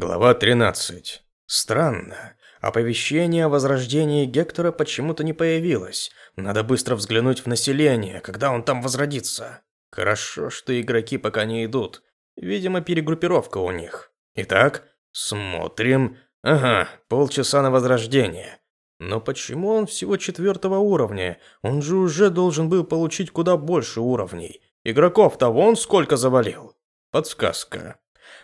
Глава 13. Странно. Оповещение о возрождении Гектора почему-то не появилось. Надо быстро взглянуть в население, когда он там возродится. Хорошо, что игроки пока не идут. Видимо, перегруппировка у них. Итак, смотрим. Ага, полчаса на возрождение. Но почему он всего четвертого уровня? Он же уже должен был получить куда больше уровней. Игроков-то вон сколько завалил. Подсказка.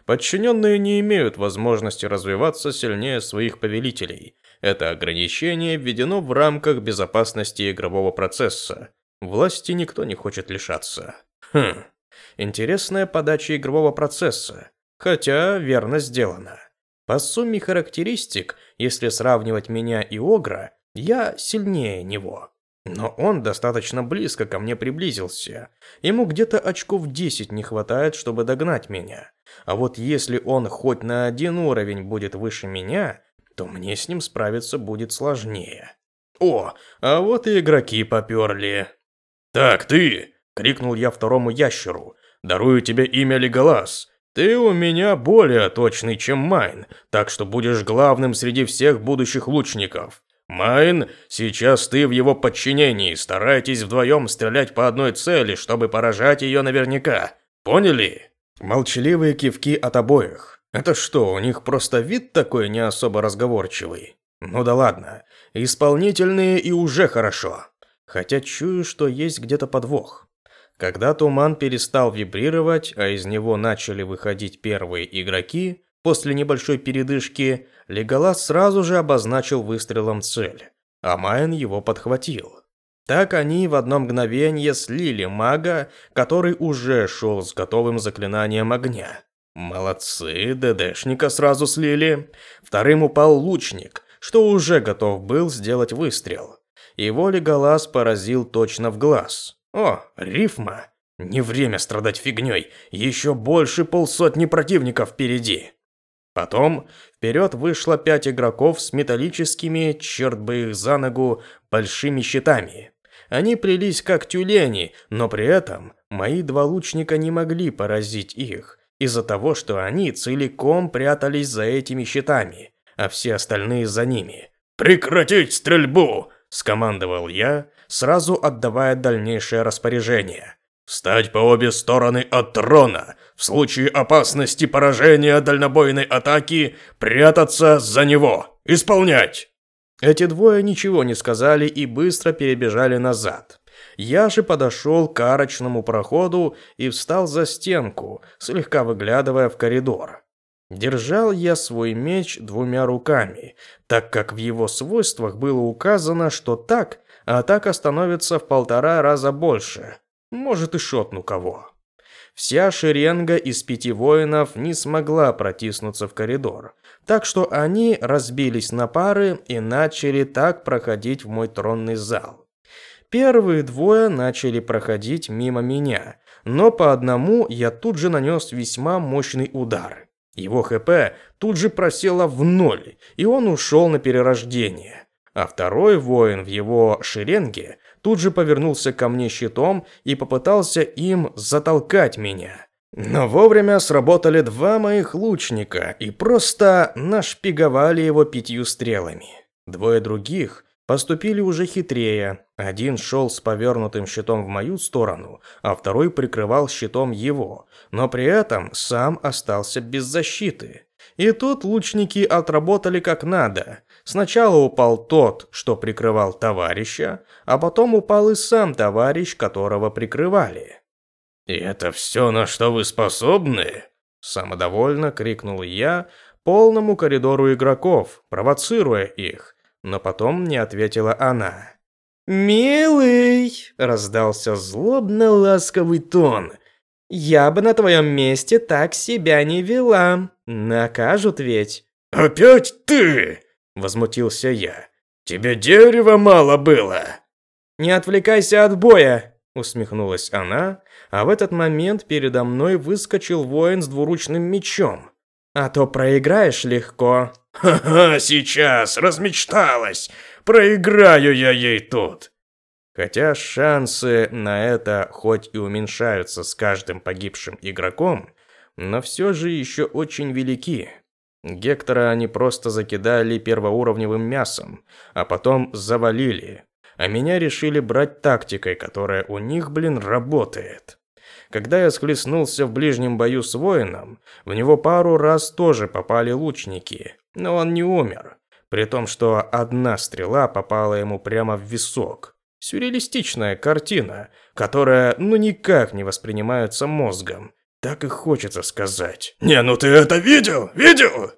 Подчиненные не имеют возможности развиваться сильнее своих повелителей. Это ограничение введено в рамках безопасности игрового процесса. Власти никто не хочет лишаться. Хм, интересная подача игрового процесса. Хотя верно сделано. По сумме характеристик, если сравнивать меня и Огра, я сильнее него. Но он достаточно близко ко мне приблизился. Ему где-то очков 10 не хватает, чтобы догнать меня. А вот если он хоть на один уровень будет выше меня, то мне с ним справиться будет сложнее. О, а вот и игроки поперли. «Так, ты!» — крикнул я второму ящеру. «Дарую тебе имя Леголас. Ты у меня более точный, чем Майн, так что будешь главным среди всех будущих лучников. Майн, сейчас ты в его подчинении, старайтесь вдвоем стрелять по одной цели, чтобы поражать ее наверняка. Поняли?» Молчаливые кивки от обоих. Это что, у них просто вид такой не особо разговорчивый? Ну да ладно, исполнительные и уже хорошо. Хотя чую, что есть где-то подвох. Когда туман перестал вибрировать, а из него начали выходить первые игроки, после небольшой передышки, Леголас сразу же обозначил выстрелом цель, а Майн его подхватил. Так они в одно мгновение слили мага, который уже шел с готовым заклинанием огня. Молодцы, ДДшника сразу слили. Вторым упал лучник, что уже готов был сделать выстрел. Его Леголас поразил точно в глаз. О, рифма. Не время страдать фигней, еще больше полсотни противников впереди. Потом вперед вышло пять игроков с металлическими, черт бы их за ногу, большими щитами. Они плелись как тюлени, но при этом мои два лучника не могли поразить их, из-за того, что они целиком прятались за этими щитами, а все остальные за ними. «Прекратить стрельбу!» – скомандовал я, сразу отдавая дальнейшее распоряжение. «Встать по обе стороны от трона! В случае опасности поражения дальнобойной атаки прятаться за него! Исполнять!» Эти двое ничего не сказали и быстро перебежали назад. Я же подошел к арочному проходу и встал за стенку, слегка выглядывая в коридор. Держал я свой меч двумя руками, так как в его свойствах было указано, что так атака становится в полтора раза больше. Может и шотну кого. Вся шеренга из пяти воинов не смогла протиснуться в коридор, так что они разбились на пары и начали так проходить в мой тронный зал. Первые двое начали проходить мимо меня, но по одному я тут же нанес весьма мощный удар. Его ХП тут же просело в ноль, и он ушел на перерождение. А второй воин в его шеренге тут же повернулся ко мне щитом и попытался им затолкать меня. Но вовремя сработали два моих лучника и просто нашпиговали его пятью стрелами. Двое других поступили уже хитрее. Один шел с повернутым щитом в мою сторону, а второй прикрывал щитом его, но при этом сам остался без защиты. И тут лучники отработали как надо. Сначала упал тот, что прикрывал товарища, а потом упал и сам товарищ, которого прикрывали. «И это все, на что вы способны?» Самодовольно крикнул я полному коридору игроков, провоцируя их, но потом не ответила она. «Милый!» – раздался злобно-ласковый тон. «Я бы на твоем месте так себя не вела. Накажут ведь». «Опять ты?» – возмутился я. «Тебе дерева мало было?» «Не отвлекайся от боя!» Усмехнулась она, а в этот момент передо мной выскочил воин с двуручным мечом. А то проиграешь легко. Ха-ха, сейчас, размечталась. Проиграю я ей тут. Хотя шансы на это хоть и уменьшаются с каждым погибшим игроком, но все же еще очень велики. Гектора они просто закидали первоуровневым мясом, а потом завалили. А меня решили брать тактикой, которая у них, блин, работает. Когда я схлестнулся в ближнем бою с воином, в него пару раз тоже попали лучники, но он не умер. При том, что одна стрела попала ему прямо в висок. Сюрреалистичная картина, которая ну никак не воспринимается мозгом. Так и хочется сказать. «Не, ну ты это видел? Видел?»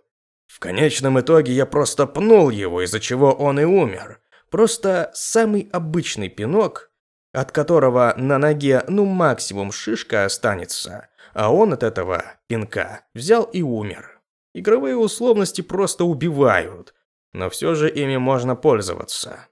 В конечном итоге я просто пнул его, из-за чего он и умер. Просто самый обычный пинок, от которого на ноге ну максимум шишка останется, а он от этого пинка взял и умер. Игровые условности просто убивают, но все же ими можно пользоваться.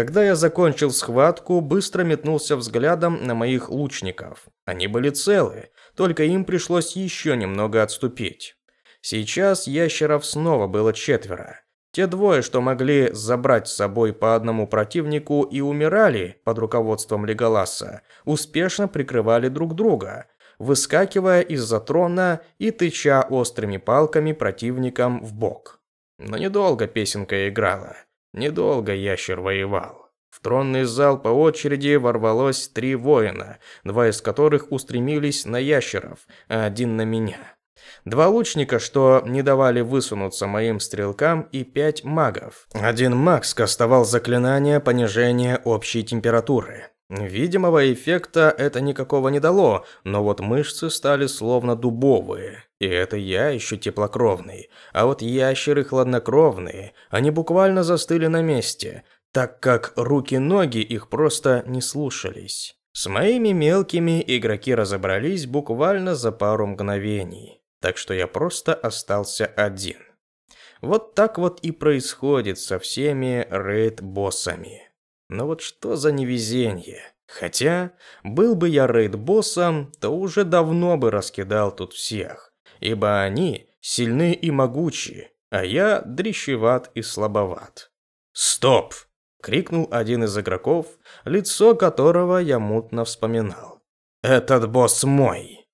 Когда я закончил схватку, быстро метнулся взглядом на моих лучников. Они были целы, только им пришлось еще немного отступить. Сейчас ящеров снова было четверо. Те двое, что могли забрать с собой по одному противнику и умирали под руководством Леголаса, успешно прикрывали друг друга, выскакивая из-за трона и тыча острыми палками противникам в бок. Но недолго песенка играла, недолго ящер воевал. В тронный зал по очереди ворвалось три воина, два из которых устремились на ящеров, а один на меня. Два лучника, что не давали высунуться моим стрелкам, и пять магов. Один маг скастовал заклинание понижения общей температуры. Видимого эффекта это никакого не дало, но вот мышцы стали словно дубовые. И это я еще теплокровный. А вот ящеры хладнокровные, они буквально застыли на месте, так как руки-ноги их просто не слушались. С моими мелкими игроки разобрались буквально за пару мгновений так что я просто остался один. Вот так вот и происходит со всеми рейд-боссами. Но вот что за невезение. Хотя, был бы я рейд-боссом, то уже давно бы раскидал тут всех, ибо они сильны и могучи, а я дрищеват и слабоват. «Стоп!» — крикнул один из игроков, лицо которого я мутно вспоминал. «Этот босс мой!»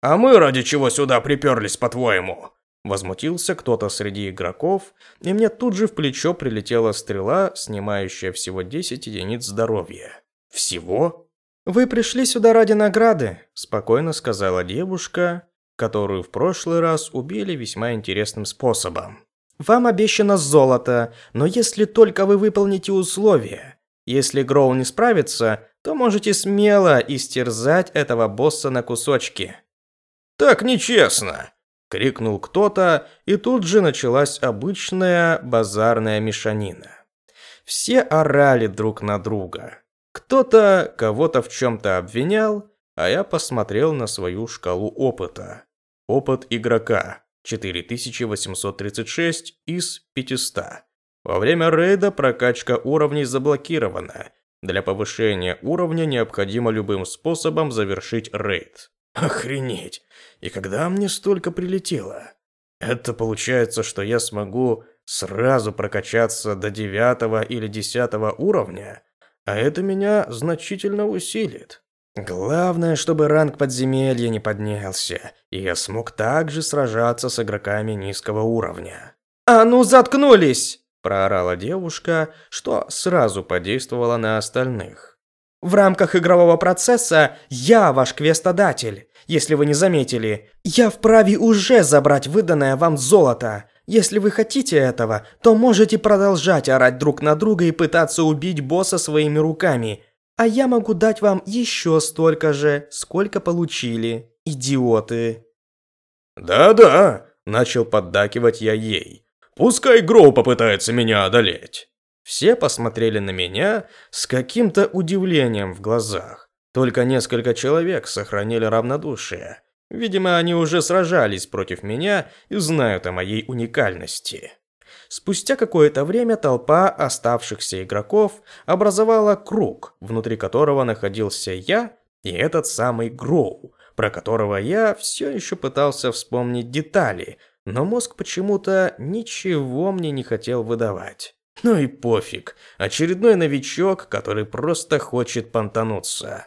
«А мы ради чего сюда приперлись, по-твоему?» Возмутился кто-то среди игроков, и мне тут же в плечо прилетела стрела, снимающая всего 10 единиц здоровья. «Всего?» «Вы пришли сюда ради награды», – спокойно сказала девушка, которую в прошлый раз убили весьма интересным способом. «Вам обещано золото, но если только вы выполните условия. Если Гроу не справится, то можете смело истерзать этого босса на кусочки». «Так нечестно!» – крикнул кто-то, и тут же началась обычная базарная мешанина. Все орали друг на друга. Кто-то кого-то в чем-то обвинял, а я посмотрел на свою шкалу опыта. Опыт игрока 4836 из 500. Во время рейда прокачка уровней заблокирована. Для повышения уровня необходимо любым способом завершить рейд. Охренеть! И когда мне столько прилетело? Это получается, что я смогу сразу прокачаться до девятого или десятого уровня, а это меня значительно усилит. Главное, чтобы ранг подземелья не поднялся, и я смог также сражаться с игроками низкого уровня. «А ну заткнулись!» – проорала девушка, что сразу подействовало на остальных. «В рамках игрового процесса я ваш квестодатель если вы не заметили. Я вправе уже забрать выданное вам золото. Если вы хотите этого, то можете продолжать орать друг на друга и пытаться убить босса своими руками. А я могу дать вам еще столько же, сколько получили. Идиоты. Да-да, начал поддакивать я ей. Пускай Гроу попытается меня одолеть. Все посмотрели на меня с каким-то удивлением в глазах. Только несколько человек сохранили равнодушие. Видимо, они уже сражались против меня и знают о моей уникальности. Спустя какое-то время толпа оставшихся игроков образовала круг, внутри которого находился я и этот самый Гроу, про которого я все еще пытался вспомнить детали, но мозг почему-то ничего мне не хотел выдавать. Ну и пофиг, очередной новичок, который просто хочет понтануться.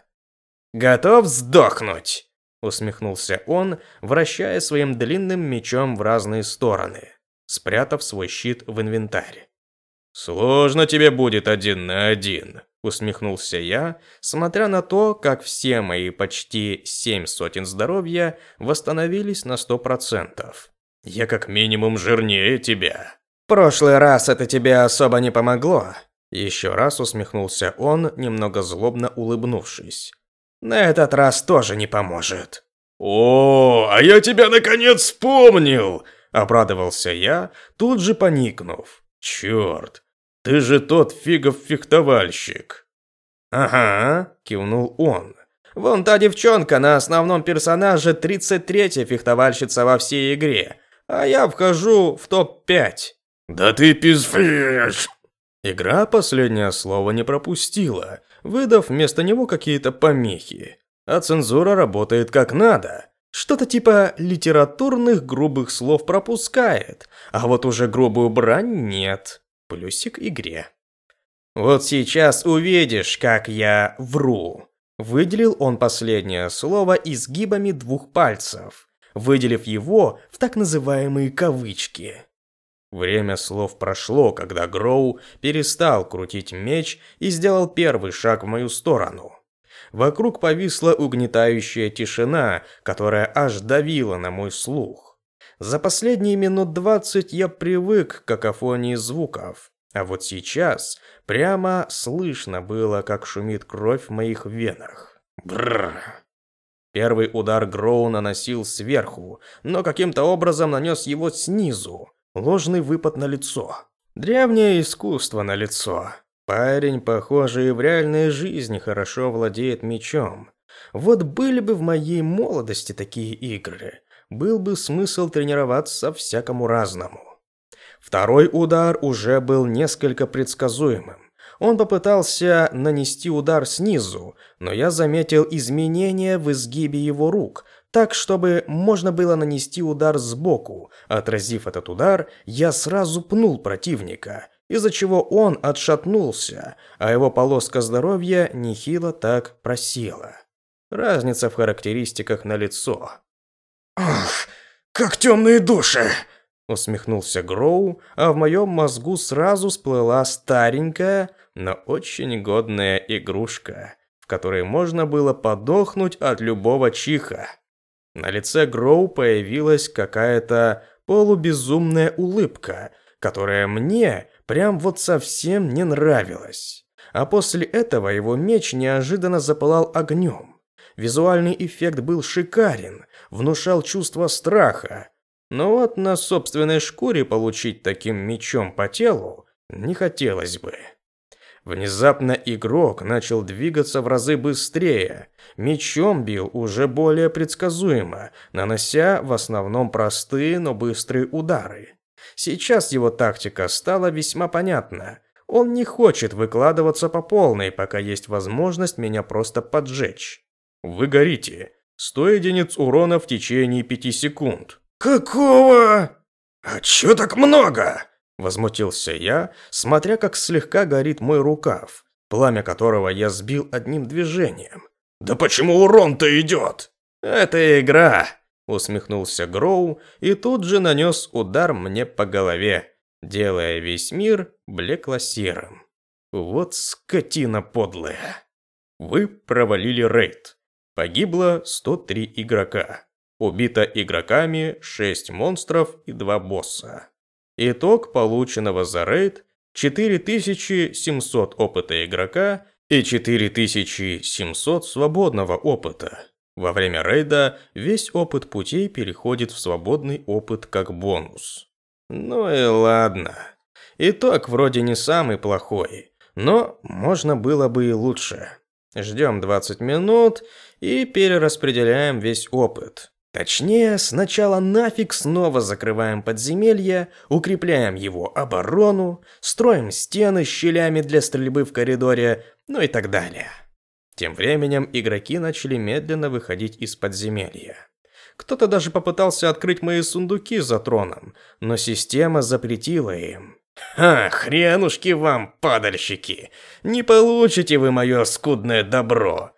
«Готов сдохнуть?» усмехнулся он, вращая своим длинным мечом в разные стороны, спрятав свой щит в инвентарь. «Сложно тебе будет один на один», — усмехнулся я, смотря на то, как все мои почти семь сотен здоровья восстановились на сто процентов. «Я как минимум жирнее тебя». «Прошлый раз это тебе особо не помогло», — еще раз усмехнулся он, немного злобно улыбнувшись. «На этот раз тоже не поможет». «О, а я тебя наконец вспомнил!» – обрадовался я, тут же поникнув. «Черт, ты же тот фигов фехтовальщик!» «Ага», – кивнул он. «Вон та девчонка на основном персонаже 33-я фехтовальщица во всей игре, а я вхожу в топ-5». «Да ты пиздишь!» Игра последнее слово не пропустила, выдав вместо него какие-то помехи. А цензура работает как надо. Что-то типа литературных грубых слов пропускает, а вот уже грубую брань нет. Плюсик игре. Вот сейчас увидишь, как я вру. Выделил он последнее слово изгибами двух пальцев, выделив его в так называемые кавычки. Время слов прошло, когда Гроу перестал крутить меч и сделал первый шаг в мою сторону. Вокруг повисла угнетающая тишина, которая аж давила на мой слух. За последние минут двадцать я привык к какофонии звуков, а вот сейчас прямо слышно было, как шумит кровь в моих венах. Бррр. Первый удар Гроу наносил сверху, но каким-то образом нанес его снизу. Ложный выпад на лицо. Древнее искусство на лицо. Парень, похоже, и в реальной жизни хорошо владеет мечом. Вот были бы в моей молодости такие игры, был бы смысл тренироваться всякому разному. Второй удар уже был несколько предсказуемым. Он попытался нанести удар снизу, но я заметил изменения в изгибе его рук, так, чтобы можно было нанести удар сбоку. Отразив этот удар, я сразу пнул противника, из-за чего он отшатнулся, а его полоска здоровья нехило так просела. Разница в характеристиках на лицо. «Ах, как темные души!» Усмехнулся Гроу, а в моем мозгу сразу всплыла старенькая, но очень годная игрушка, в которой можно было подохнуть от любого чиха. На лице Гроу появилась какая-то полубезумная улыбка, которая мне прям вот совсем не нравилось. А после этого его меч неожиданно запылал огнем. Визуальный эффект был шикарен, внушал чувство страха. Но вот на собственной шкуре получить таким мечом по телу не хотелось бы. Внезапно игрок начал двигаться в разы быстрее. Мечом бил уже более предсказуемо, нанося в основном простые, но быстрые удары. Сейчас его тактика стала весьма понятна. Он не хочет выкладываться по полной, пока есть возможность меня просто поджечь. Вы горите. 100 единиц урона в течение 5 секунд. Какого? А чё так много? Возмутился я, смотря как слегка горит мой рукав, пламя которого я сбил одним движением. Да почему урон-то идет? Это игра, усмехнулся Гроу и тут же нанес удар мне по голове, делая весь мир блекло-серым. Вот скотина подлая. Вы провалили рейд. Погибло 103 игрока. Убито игроками 6 монстров и 2 босса. Итог полученного за рейд 4700 опыта игрока и 4700 свободного опыта. Во время рейда весь опыт путей переходит в свободный опыт как бонус. Ну и ладно. Итог вроде не самый плохой, но можно было бы и лучше. Ждем 20 минут и перераспределяем весь опыт. Точнее, сначала нафиг снова закрываем подземелье, укрепляем его оборону, строим стены с щелями для стрельбы в коридоре, ну и так далее. Тем временем игроки начали медленно выходить из подземелья. Кто-то даже попытался открыть мои сундуки за троном, но система запретила им. «Ха, хренушки вам, падальщики! Не получите вы мое скудное добро!»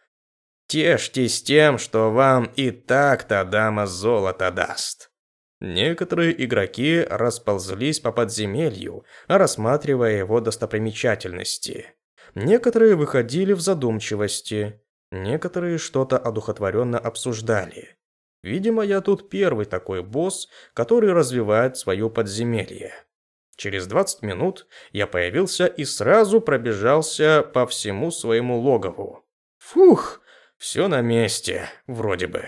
Тешьтесь тем, что вам и так-то дама золото даст. Некоторые игроки расползлись по подземелью, рассматривая его достопримечательности. Некоторые выходили в задумчивости, некоторые что-то одухотворенно обсуждали. Видимо, я тут первый такой босс, который развивает свое подземелье. Через 20 минут я появился и сразу пробежался по всему своему логову. Фух, все на месте, вроде бы.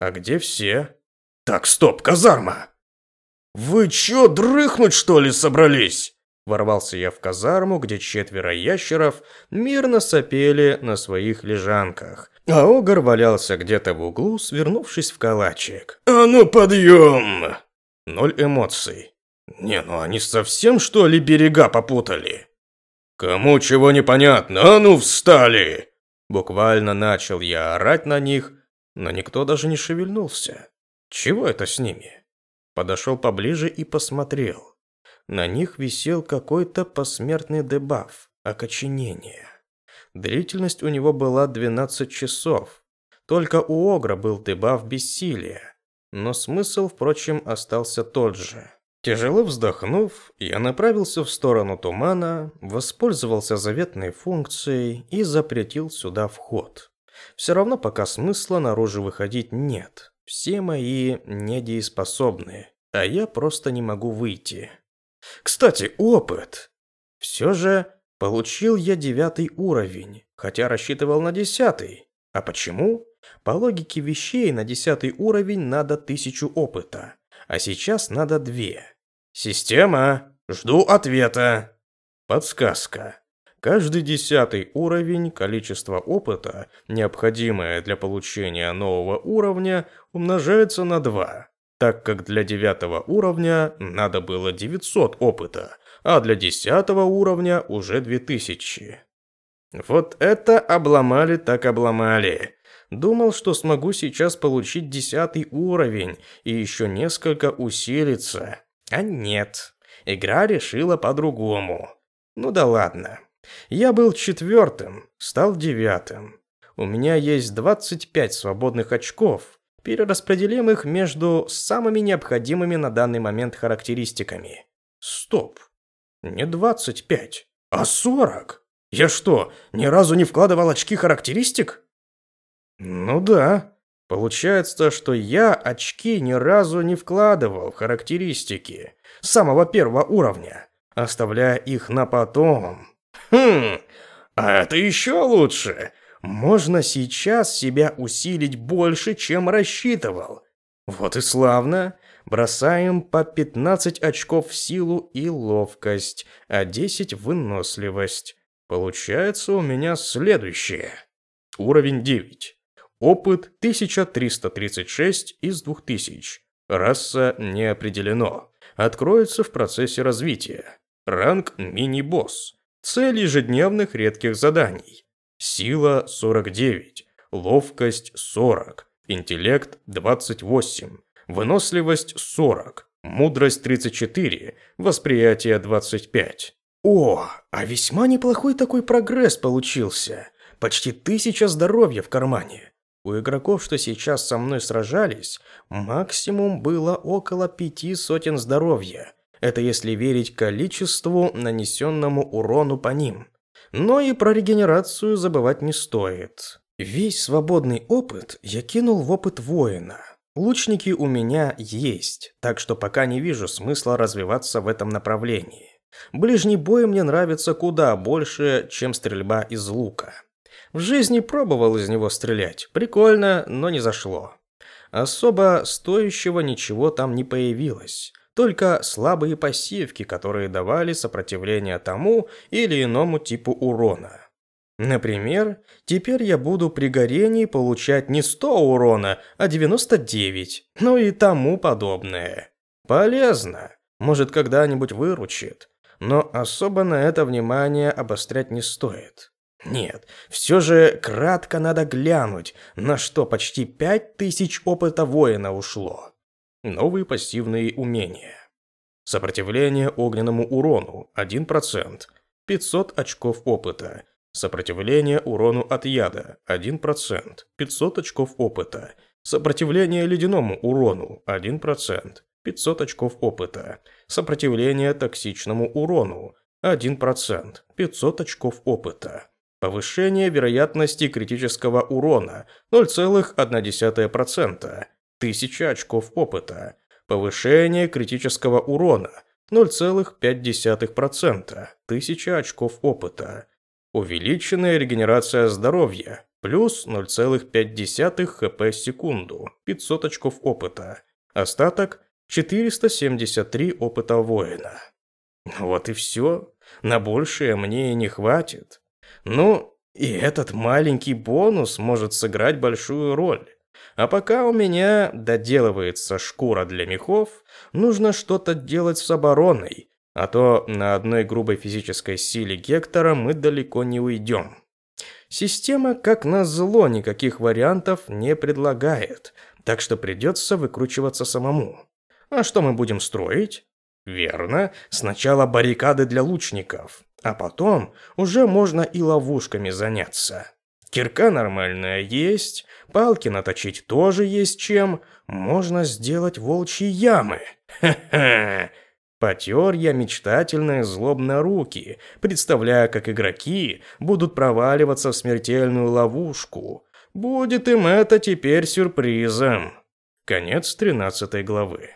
А где все? Так, стоп, казарма! Вы чё, дрыхнуть что ли собрались? Ворвался я в казарму, где четверо ящеров мирно сопели на своих лежанках, а Огар валялся где-то в углу, свернувшись в калачик. «А ну, подъем!» Ноль эмоций. «Не, ну они совсем, что ли, берега попутали?» «Кому чего непонятно? А ну, встали!» Буквально начал я орать на них, но никто даже не шевельнулся. Чего это с ними? Подошел поближе и посмотрел. На них висел какой-то посмертный дебаф, окоченение. Длительность у него была 12 часов. Только у Огра был дебаф бессилия. Но смысл, впрочем, остался тот же. Тяжело вздохнув, я направился в сторону тумана, воспользовался заветной функцией и запретил сюда вход. Все равно пока смысла наружу выходить нет. Все мои недееспособны, а я просто не могу выйти. Кстати, опыт. Все же получил я девятый уровень, хотя рассчитывал на десятый. А почему? По логике вещей на десятый уровень надо тысячу опыта, а сейчас надо две. Система, жду ответа. Подсказка. Каждый десятый уровень количество опыта, необходимое для получения нового уровня, умножается на 2, так как для девятого уровня надо было 900 опыта, а для десятого уровня уже 2000. Вот это обломали так обломали. Думал, что смогу сейчас получить десятый уровень и еще несколько усилиться. А нет, игра решила по-другому. Ну да ладно. Я был четвертым, стал девятым. У меня есть 25 свободных очков. Перераспределим их между самыми необходимыми на данный момент характеристиками. Стоп. Не 25, а 40. Я что, ни разу не вкладывал очки характеристик? Ну да. Получается, что я очки ни разу не вкладывал в характеристики самого первого уровня, оставляя их на потом. Хм, а это еще лучше. Можно сейчас себя усилить больше, чем рассчитывал. Вот и славно. Бросаем по 15 очков в силу и ловкость, а 10 в выносливость. Получается у меня следующее. Уровень 9. Опыт 1336 из 2000. Раса не определено. Откроется в процессе развития. Ранг мини-босс. Цель ежедневных редких заданий. Сила 49, ловкость 40, интеллект 28, выносливость 40, мудрость 34, восприятие 25. О, а весьма неплохой такой прогресс получился. Почти тысяча здоровья в кармане. У игроков, что сейчас со мной сражались, максимум было около пяти сотен здоровья. Это если верить количеству, нанесенному урону по ним. Но и про регенерацию забывать не стоит. Весь свободный опыт я кинул в опыт воина. Лучники у меня есть, так что пока не вижу смысла развиваться в этом направлении. Ближний бой мне нравится куда больше, чем стрельба из лука. В жизни пробовал из него стрелять. Прикольно, но не зашло. Особо стоящего ничего там не появилось только слабые пассивки, которые давали сопротивление тому или иному типу урона. Например, теперь я буду при горении получать не 100 урона, а 99, ну и тому подобное. Полезно, может когда-нибудь выручит, но особо на это внимание обострять не стоит. Нет, все же кратко надо глянуть, на что почти 5000 опыта воина ушло. Новые пассивные умения. Сопротивление огненному урону 1%. 500 очков опыта. Сопротивление урону от яда 1%, 500 очков опыта. Сопротивление ледяному урону 1%, 500 очков опыта. Сопротивление токсичному урону 1%, 500 очков опыта. Повышение вероятности критического урона 0,1%, 1000 очков опыта. Повышение критического урона 0,5%, 1000 очков опыта. Увеличенная регенерация здоровья плюс 0,5 хп секунду, 500 очков опыта. Остаток 473 опыта воина. Вот и все. На большее мне не хватит. Ну, и этот маленький бонус может сыграть большую роль. А пока у меня доделывается шкура для мехов, нужно что-то делать с обороной, а то на одной грубой физической силе Гектора мы далеко не уйдем. Система, как назло, никаких вариантов не предлагает, так что придется выкручиваться самому. А что мы будем строить? Верно, сначала баррикады для лучников, а потом уже можно и ловушками заняться. Кирка нормальная есть, палки наточить тоже есть чем, можно сделать волчьи ямы. Ха-ха! Потер я мечтательно и злобно руки, представляя, как игроки будут проваливаться в смертельную ловушку. Будет им это теперь сюрпризом. Конец 13 главы.